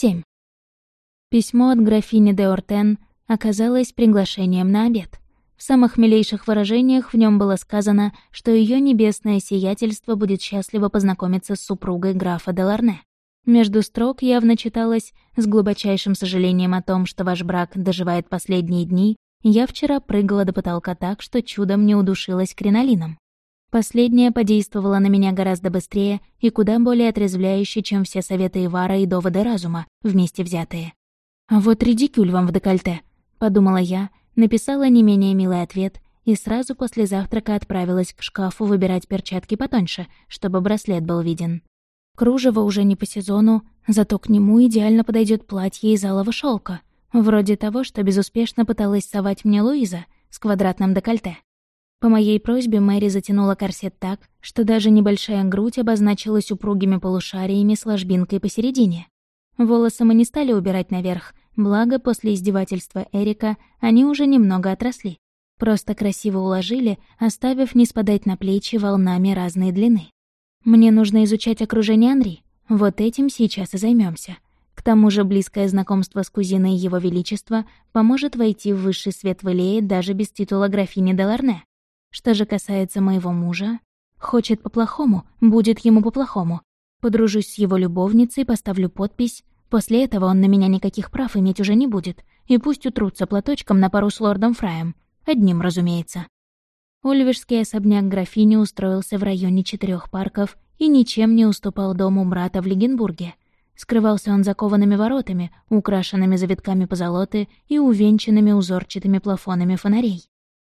7. Письмо от графини де Ортен оказалось приглашением на обед. В самых милейших выражениях в нем было сказано, что ее небесное сиятельство будет счастливо познакомиться с супругой графа де Ларне. Между строк явно читалось «С глубочайшим сожалением о том, что ваш брак доживает последние дни, я вчера прыгала до потолка так, что чудом не удушилась кринолином. Последнее подействовало на меня гораздо быстрее и куда более отрезвляюще, чем все советы Ивара и доводы разума, вместе взятые. «А вот редикюль вам в декольте», — подумала я, написала не менее милый ответ и сразу после завтрака отправилась к шкафу выбирать перчатки потоньше, чтобы браслет был виден. Кружево уже не по сезону, зато к нему идеально подойдет платье из алого шелка, вроде того, что безуспешно пыталась совать мне Луиза с квадратным декольте. По моей просьбе Мэри затянула корсет так, что даже небольшая грудь обозначилась упругими полушариями с ложбинкой посередине. Волосы мы не стали убирать наверх, благо после издевательства Эрика они уже немного отросли. Просто красиво уложили, оставив не спадать на плечи волнами разной длины. Мне нужно изучать окружение Анри. Вот этим сейчас и займемся. К тому же близкое знакомство с кузиной Его Величества поможет войти в высший свет Валеи даже без титула графини Деларне. Что же касается моего мужа, хочет по-плохому, будет ему по-плохому. Подружусь с его любовницей, поставлю подпись. После этого он на меня никаких прав иметь уже не будет. И пусть утрутся платочком на пару с лордом Фраем. Одним, разумеется. Ульвишский особняк графини устроился в районе четырех парков и ничем не уступал дому брата в Легенбурге. Скрывался он закованными воротами, украшенными завитками позолоты и увенчанными узорчатыми плафонами фонарей.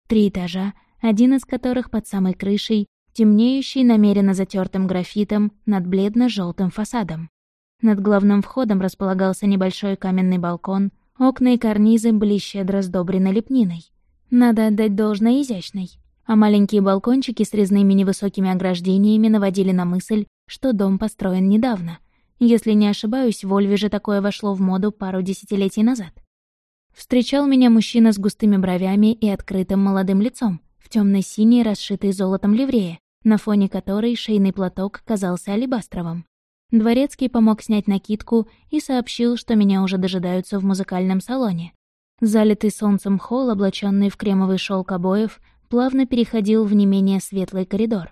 Три этажа, один из которых под самой крышей, темнеющий намеренно затертым графитом над бледно желтым фасадом. Над главным входом располагался небольшой каменный балкон, окна и карнизы были щедро сдобрены лепниной. Надо отдать должное изящной. А маленькие балкончики с резными невысокими ограждениями наводили на мысль, что дом построен недавно. Если не ошибаюсь, в Ольве же такое вошло в моду пару десятилетий назад. Встречал меня мужчина с густыми бровями и открытым молодым лицом, в темно синей расшитой золотом ливрее, на фоне которой шейный платок казался алебастровым. Дворецкий помог снять накидку и сообщил, что меня уже дожидаются в музыкальном салоне. Залитый солнцем холл, облаченный в кремовый шелк обоев, плавно переходил в не менее светлый коридор.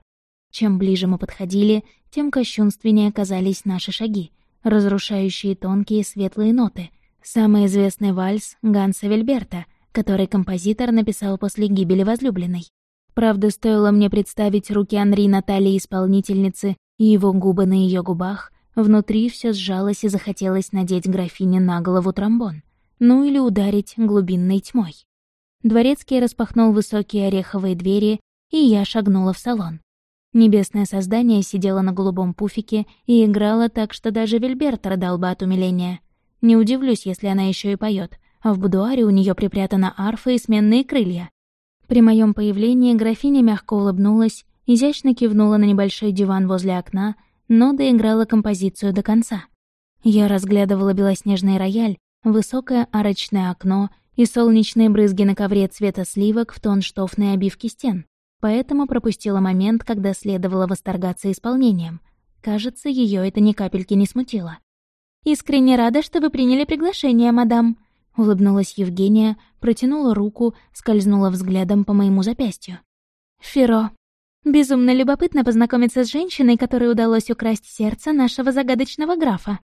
Чем ближе мы подходили, тем кощунственнее казались наши шаги, разрушающие тонкие светлые ноты. Самый известный вальс Ганса Вильберта — который композитор написал после гибели возлюбленной. Правда, стоило мне представить руки Анри на талии исполнительницы и его губы на ее губах, внутри все сжалось и захотелось надеть графине на голову тромбон. Ну или ударить глубинной тьмой. Дворецкий распахнул высокие ореховые двери, и я шагнула в салон. Небесное создание сидело на голубом пуфике и играло так, что даже Вильберт рыдал бы от умиления. Не удивлюсь, если она еще и поет, а в будуаре у нее припрятана арфа и сменные крылья. При моем появлении графиня мягко улыбнулась, изящно кивнула на небольшой диван возле окна, но доиграла композицию до конца. Я разглядывала белоснежный рояль, высокое арочное окно и солнечные брызги на ковре цвета сливок в тон штофной обивки стен, поэтому пропустила момент, когда следовало восторгаться исполнением. Кажется, ее это ни капельки не смутило. «Искренне рада, что вы приняли приглашение, мадам», Улыбнулась Евгения, протянула руку, скользнула взглядом по моему запястью. «Феро, безумно любопытно познакомиться с женщиной, которой удалось украсть сердце нашего загадочного графа».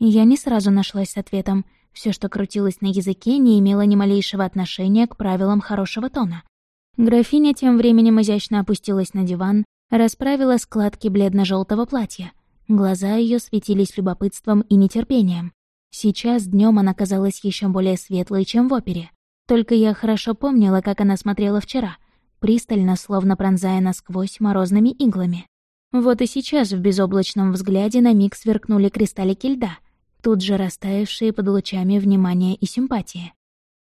Я не сразу нашлась с ответом. Все, что крутилось на языке, не имело ни малейшего отношения к правилам хорошего тона. Графиня тем временем изящно опустилась на диван, расправила складки бледно желтого платья. Глаза ее светились любопытством и нетерпением. Сейчас днем она казалась еще более светлой, чем в опере. Только я хорошо помнила, как она смотрела вчера, пристально, словно пронзая насквозь морозными иглами. Вот и сейчас в безоблачном взгляде на миг сверкнули кристаллики льда, тут же растаявшие под лучами внимания и симпатии.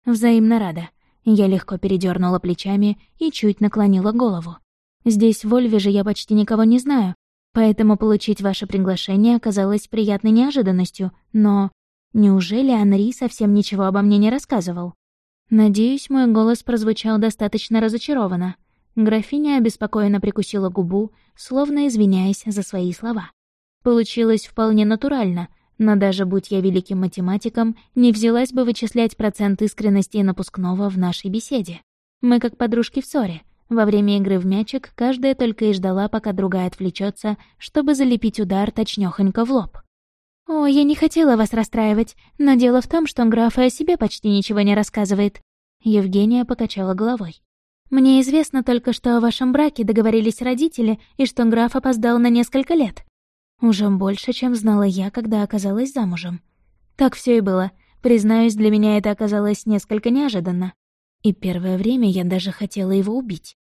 Взаимно рада. Я легко передернула плечами и чуть наклонила голову. Здесь, в Ольве же, я почти никого не знаю, поэтому получить ваше приглашение оказалось приятной неожиданностью, но... Неужели Анри совсем ничего обо мне не рассказывал? Надеюсь, мой голос прозвучал достаточно разочарованно. Графиня обеспокоенно прикусила губу, словно извиняясь за свои слова. Получилось вполне натурально, Но даже будь я великим математиком, не взялась бы вычислять процент искренности и напускного в нашей беседе. Мы как подружки в ссоре. Во время игры в мячик каждая только и ждала, пока другая отвлечется, чтобы залепить удар точнёхонько в лоб. «О, я не хотела вас расстраивать, но дело в том, что граф о себе почти ничего не рассказывает». Евгения покачала головой. «Мне известно только, что о вашем браке договорились родители и что граф опоздал на несколько лет. Уже больше, чем знала я, когда оказалась замужем. Так все и было. Признаюсь, для меня это оказалось несколько неожиданно. И первое время я даже хотела его убить.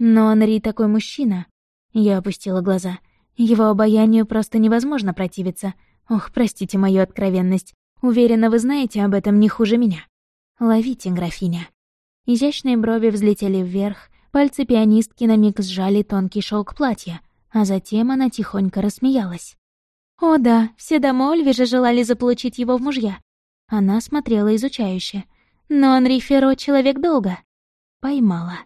Но Анри такой мужчина. Я опустила глаза. Его обаянию просто невозможно противиться. Ох, простите мою откровенность. Уверена, вы знаете об этом не хуже меня. Ловите, графиня. Изящные брови взлетели вверх, пальцы пианистки на миг сжали тонкий шелк платья, а затем она тихонько рассмеялась. «О да, все дома Ольвежа желали заполучить его в мужья». Она смотрела изучающе. «Но Анри Ферро — человек долго». Поймала.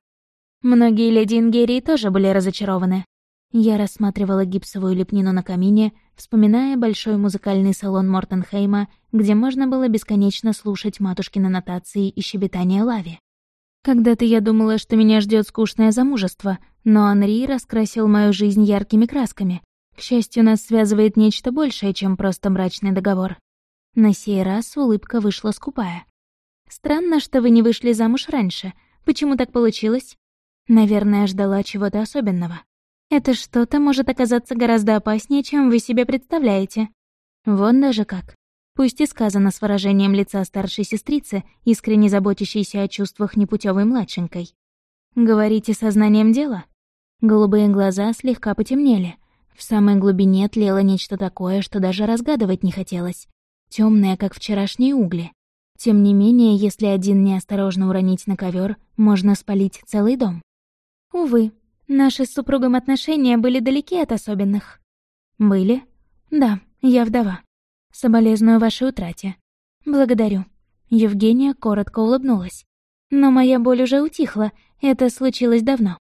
Многие леди Ингерии тоже были разочарованы. Я рассматривала гипсовую лепнину на камине, вспоминая большой музыкальный салон Мортенхейма, где можно было бесконечно слушать матушкины нотации и щебетание лави. Когда-то я думала, что меня ждет скучное замужество, но Анри раскрасил мою жизнь яркими красками. К счастью, нас связывает нечто большее, чем просто брачный договор. На сей раз улыбка вышла скупая. «Странно, что вы не вышли замуж раньше. Почему так получилось?» Наверное, ждала чего-то особенного. Это что-то может оказаться гораздо опаснее, чем вы себе представляете. Вон даже как. Пусть и сказано с выражением лица старшей сестрицы, искренне заботящейся о чувствах непутевой младшенькой. Говорите сознанием дела? Голубые глаза слегка потемнели. В самой глубине тлело нечто такое, что даже разгадывать не хотелось. Темное, как вчерашние угли. Тем не менее, если один неосторожно уронить на ковер, можно спалить целый дом. Увы, Наши с супругом отношения были далеки от особенных. Были? Да, я вдова. Соболезную вашей утрате. Благодарю. Евгения коротко улыбнулась. Но моя боль уже утихла, это случилось давно.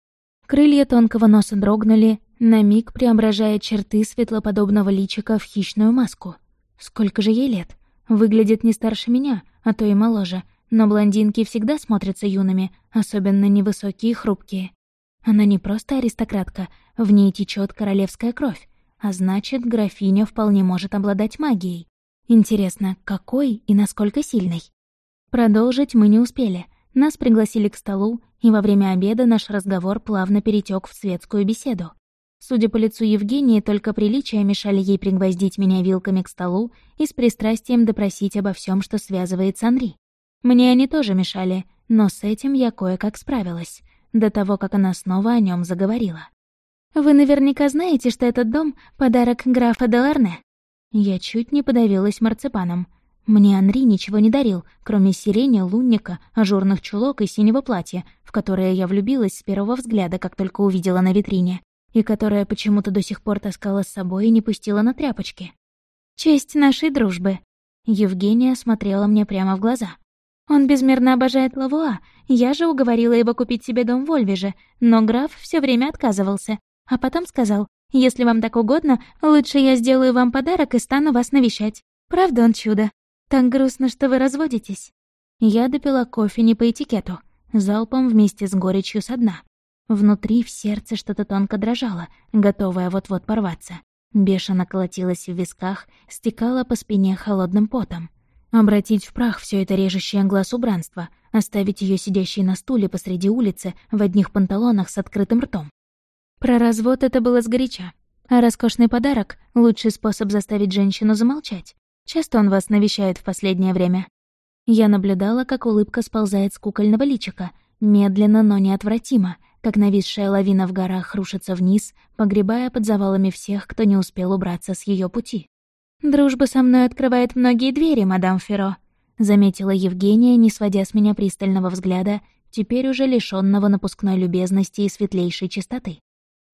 Крылья тонкого носа дрогнули, на миг преображая черты светлоподобного личика в хищную маску. Сколько же ей лет? Выглядит не старше меня, а то и моложе, но блондинки всегда смотрятся юными, особенно невысокие и хрупкие. Она не просто аристократка, в ней течет королевская кровь, а значит, графиня вполне может обладать магией. Интересно, какой и насколько сильной? Продолжить мы не успели. Нас пригласили к столу, и во время обеда наш разговор плавно перетек в светскую беседу. Судя по лицу Евгении, только приличия мешали ей пригвоздить меня вилками к столу и с пристрастием допросить обо всем, что связывает с Анри. Мне они тоже мешали, но с этим я кое-как справилась до того, как она снова о нем заговорила. «Вы наверняка знаете, что этот дом — подарок графа Деларне». Я чуть не подавилась марципаном. Мне Анри ничего не дарил, кроме сирени, лунника, ажурных чулок и синего платья, в которое я влюбилась с первого взгляда, как только увидела на витрине, и которое почему-то до сих пор таскала с собой и не пустила на тряпочки. «Честь нашей дружбы». Евгения смотрела мне прямо в глаза. Он безмерно обожает Лавуа. Я же уговорила его купить себе дом в Ольвеже, но граф все время отказывался. А потом сказал, если вам так угодно, лучше я сделаю вам подарок и стану вас навещать. Правда он чудо? Так грустно, что вы разводитесь. Я допила кофе не по этикету, залпом вместе с горечью со дна. Внутри в сердце что-то тонко дрожало, готовое вот-вот порваться. Бешено колотилось в висках, стекало по спине холодным потом. Обратить в прах все это режущее глаз убранство, оставить ее сидящей на стуле посреди улицы в одних панталонах с открытым ртом. Про развод это было сгоряча. А роскошный подарок — лучший способ заставить женщину замолчать. Часто он вас навещает в последнее время. Я наблюдала, как улыбка сползает с кукольного личика, медленно, но неотвратимо, как нависшая лавина в горах рушится вниз, погребая под завалами всех, кто не успел убраться с ее пути. «Дружба со мной открывает многие двери, мадам Феро», — заметила Евгения, не сводя с меня пристального взгляда, теперь уже лишённого напускной любезности и светлейшей чистоты.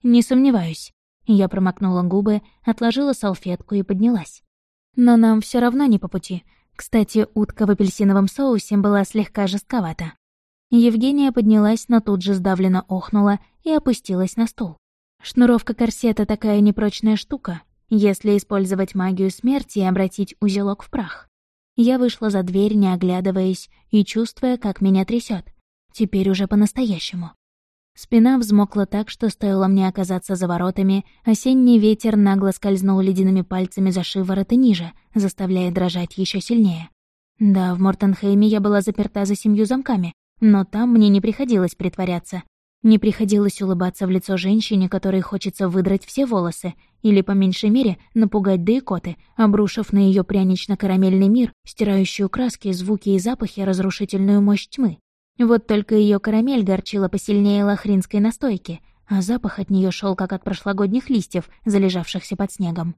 «Не сомневаюсь». Я промокнула губы, отложила салфетку и поднялась. «Но нам все равно не по пути. Кстати, утка в апельсиновом соусе была слегка жестковата». Евгения поднялась, но тут же сдавленно охнула и опустилась на стул. Шнуровка корсета такая непрочная штука, если использовать магию смерти и обратить узелок в прах. Я вышла за дверь, не оглядываясь, и чувствуя, как меня трясет. Теперь уже по-настоящему. Спина взмокла так, что стоило мне оказаться за воротами, осенний ветер нагло скользнул ледяными пальцами за шиворот и ниже, заставляя дрожать еще сильнее. Да, в Мортенхейме я была заперта за семью замками, но там мне не приходилось притворяться. Не приходилось улыбаться в лицо женщине, которой хочется выдрать все волосы, или, по меньшей мере, напугать до икоты, обрушив на ее прянично-карамельный мир, стирающую краски, звуки и запахи, разрушительную мощь тьмы. Вот только ее карамель горчила посильнее лохринской настойки, а запах от нее шел как от прошлогодних листьев, залежавшихся под снегом.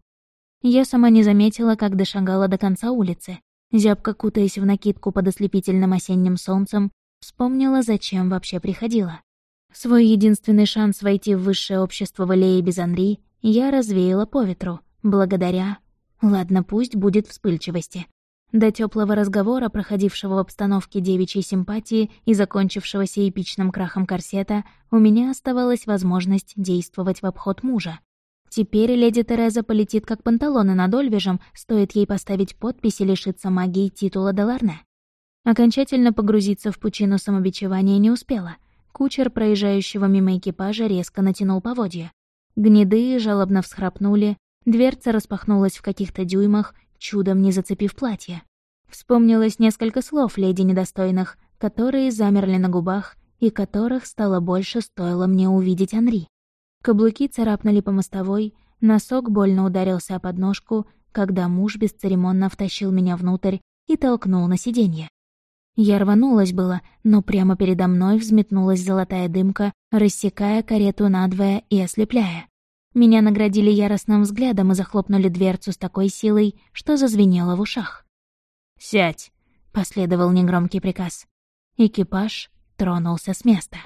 Я сама не заметила, как дошагала до конца улицы. Зябко кутаясь в накидку под ослепительным осенним солнцем, вспомнила, зачем вообще приходила. Свой единственный шанс войти в высшее общество Валеи без Анри я развеяла по ветру, благодаря... Ладно, пусть будет вспыльчивости. До теплого разговора, проходившего в обстановке девичьей симпатии и закончившегося эпичным крахом корсета, у меня оставалась возможность действовать в обход мужа. Теперь леди Тереза полетит как панталоны над Ольвежем, стоит ей поставить подпись и лишиться магии титула Деларне. Окончательно погрузиться в пучину самобичевания не успела. Кучер, проезжающего мимо экипажа, резко натянул поводья. Гнеды жалобно всхрапнули, дверца распахнулась в каких-то дюймах, чудом не зацепив платье. Вспомнилось несколько слов леди недостойных, которые замерли на губах и которых стало больше, стоило мне увидеть Анри. Каблуки царапнули по мостовой, носок больно ударился о подножку, когда муж бесцеремонно втащил меня внутрь и толкнул на сиденье. Я рванулась было, но прямо передо мной взметнулась золотая дымка, рассекая карету надвое и ослепляя. Меня наградили яростным взглядом и захлопнули дверцу с такой силой, что зазвенело в ушах. «Сядь!» — последовал негромкий приказ. Экипаж тронулся с места.